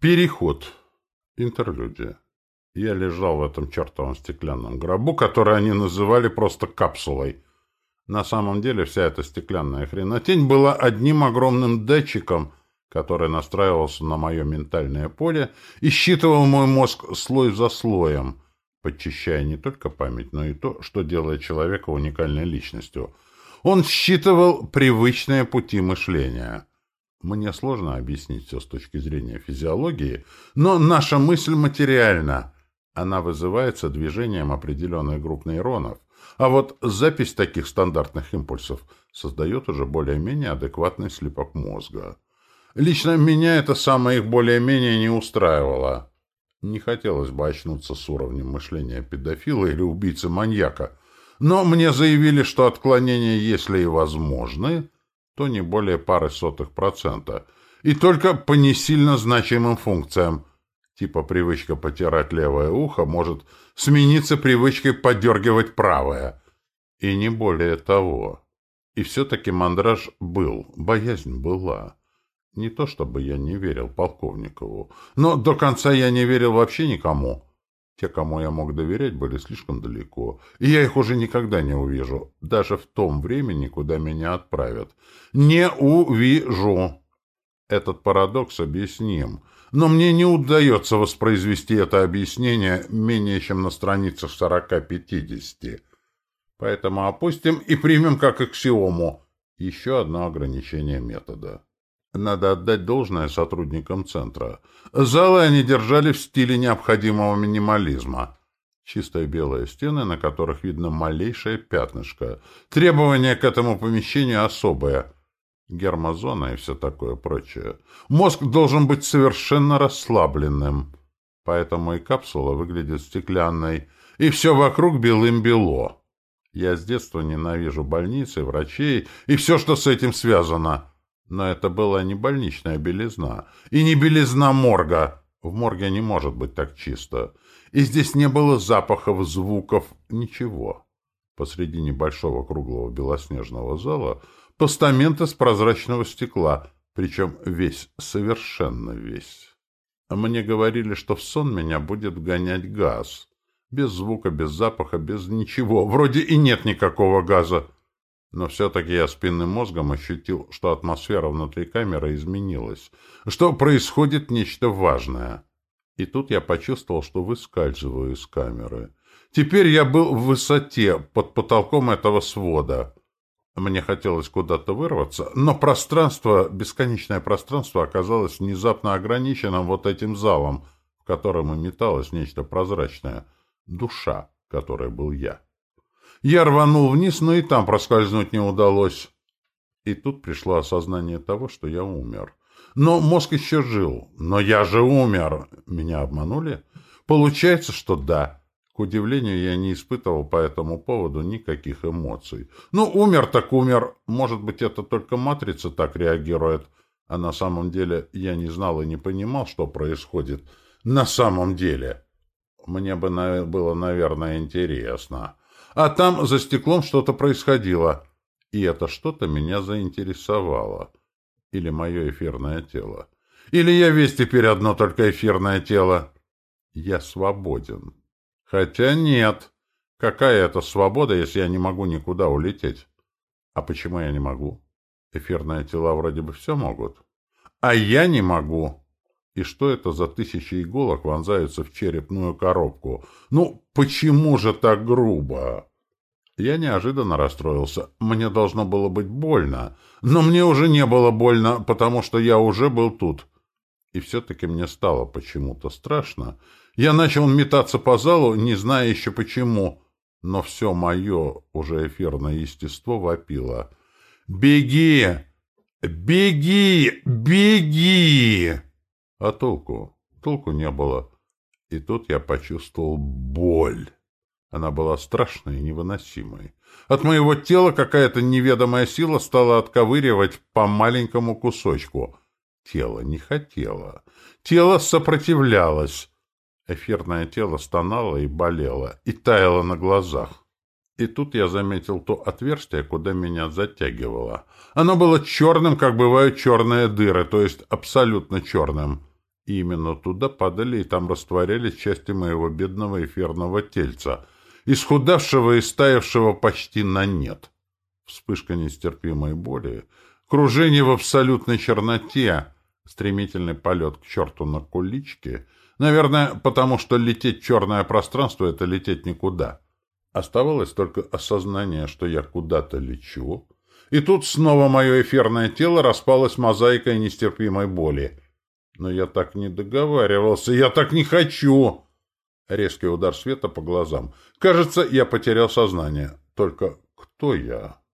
Переход. Интерлюдия. Я лежал в этом чертовом стеклянном гробу, который они называли просто капсулой. На самом деле вся эта стеклянная хренотень была одним огромным датчиком, который настраивался на мое ментальное поле и считывал мой мозг слой за слоем, подчищая не только память, но и то, что делает человека уникальной личностью. Он считывал привычные пути мышления. Мне сложно объяснить все с точки зрения физиологии, но наша мысль материальна. Она вызывается движением определенных групп нейронов, а вот запись таких стандартных импульсов создает уже более-менее адекватный слепок мозга. Лично меня это самое их более-менее не устраивало. Не хотелось бы очнуться с уровнем мышления педофила или убийцы-маньяка, но мне заявили, что отклонения, если и возможны, то не более пары сотых процента, и только по не сильно значимым функциям, типа привычка потирать левое ухо может смениться привычкой подергивать правое, и не более того. И все-таки мандраж был, боязнь была. Не то чтобы я не верил полковникову, но до конца я не верил вообще никому. Те, кому я мог доверять, были слишком далеко, и я их уже никогда не увижу, даже в том времени, куда меня отправят. Не увижу. Этот парадокс объясним, но мне не удается воспроизвести это объяснение менее чем на страницах 40-50. Поэтому опустим и примем как аксиому еще одно ограничение метода. Надо отдать должное сотрудникам центра. Залы они держали в стиле необходимого минимализма. Чистые белые стены, на которых видно малейшее пятнышко. Требования к этому помещению особые. Гермозона и все такое прочее. Мозг должен быть совершенно расслабленным. Поэтому и капсула выглядит стеклянной, и все вокруг белым-бело. Я с детства ненавижу больницы, врачей и все, что с этим связано. Но это была не больничная белизна. И не белизна морга. В морге не может быть так чисто. И здесь не было запахов, звуков, ничего. Посреди небольшого круглого белоснежного зала постамент из прозрачного стекла, причем весь, совершенно весь. Мне говорили, что в сон меня будет гонять газ. Без звука, без запаха, без ничего. Вроде и нет никакого газа. Но все-таки я спинным мозгом ощутил, что атмосфера внутри камеры изменилась, что происходит нечто важное. И тут я почувствовал, что выскальзываю из камеры. Теперь я был в высоте, под потолком этого свода. Мне хотелось куда-то вырваться, но пространство, бесконечное пространство оказалось внезапно ограниченным вот этим залом, в котором и металось нечто прозрачное. Душа, которой был я. Я рванул вниз, но и там проскользнуть не удалось. И тут пришло осознание того, что я умер. Но мозг еще жил. Но я же умер. Меня обманули? Получается, что да. К удивлению, я не испытывал по этому поводу никаких эмоций. Ну, умер так умер. Может быть, это только матрица так реагирует. А на самом деле я не знал и не понимал, что происходит. На самом деле. Мне бы было, наверное, интересно. А там за стеклом что-то происходило. И это что-то меня заинтересовало. Или мое эфирное тело. Или я весь теперь одно только эфирное тело. Я свободен. Хотя нет. Какая это свобода, если я не могу никуда улететь? А почему я не могу? Эфирные тела вроде бы все могут. А я не могу. И что это за тысячи иголок вонзаются в черепную коробку? Ну, почему же так грубо? Я неожиданно расстроился. Мне должно было быть больно. Но мне уже не было больно, потому что я уже был тут. И все-таки мне стало почему-то страшно. Я начал метаться по залу, не зная еще почему. Но все мое уже эфирное естество вопило. «Беги! Беги! Беги!» А толку? Толку не было. И тут я почувствовал боль. Она была страшной и невыносимой. От моего тела какая-то неведомая сила стала отковыривать по маленькому кусочку. Тело не хотело. Тело сопротивлялось. Эфирное тело стонало и болело, и таяло на глазах. И тут я заметил то отверстие, куда меня затягивало. Оно было черным, как бывают черные дыры, то есть абсолютно черным. И именно туда падали и там растворялись части моего бедного эфирного тельца, исхудавшего и стаявшего почти на нет. Вспышка нестерпимой боли, кружение в абсолютной черноте, стремительный полет к черту на куличке, наверное, потому что лететь в черное пространство — это лететь никуда. Оставалось только осознание, что я куда-то лечу, и тут снова мое эфирное тело распалось мозаикой нестерпимой боли. Но я так не договаривался, я так не хочу. Резкий удар света по глазам. Кажется, я потерял сознание. Только кто я?